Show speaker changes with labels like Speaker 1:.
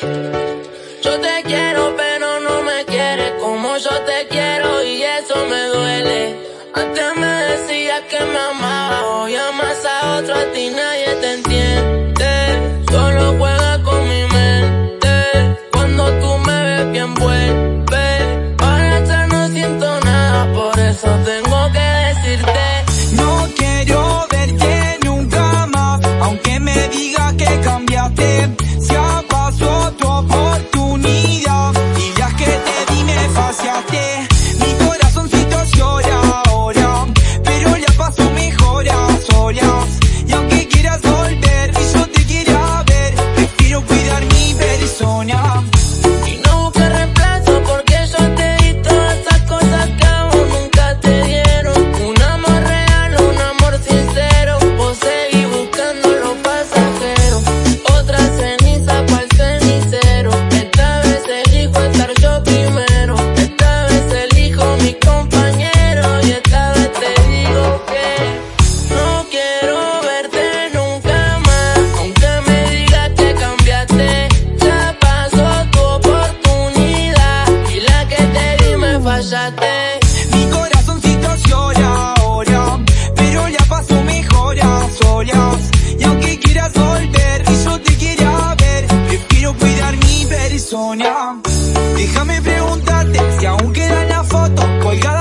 Speaker 1: Yo te quiero, pero no me quieres como yo te quiero y eso me duele. Antes me decías que me amaba, hoy amas a otro, a ti nadie
Speaker 2: Déjame preguntarte si
Speaker 1: aún quedan las fotos colgadas.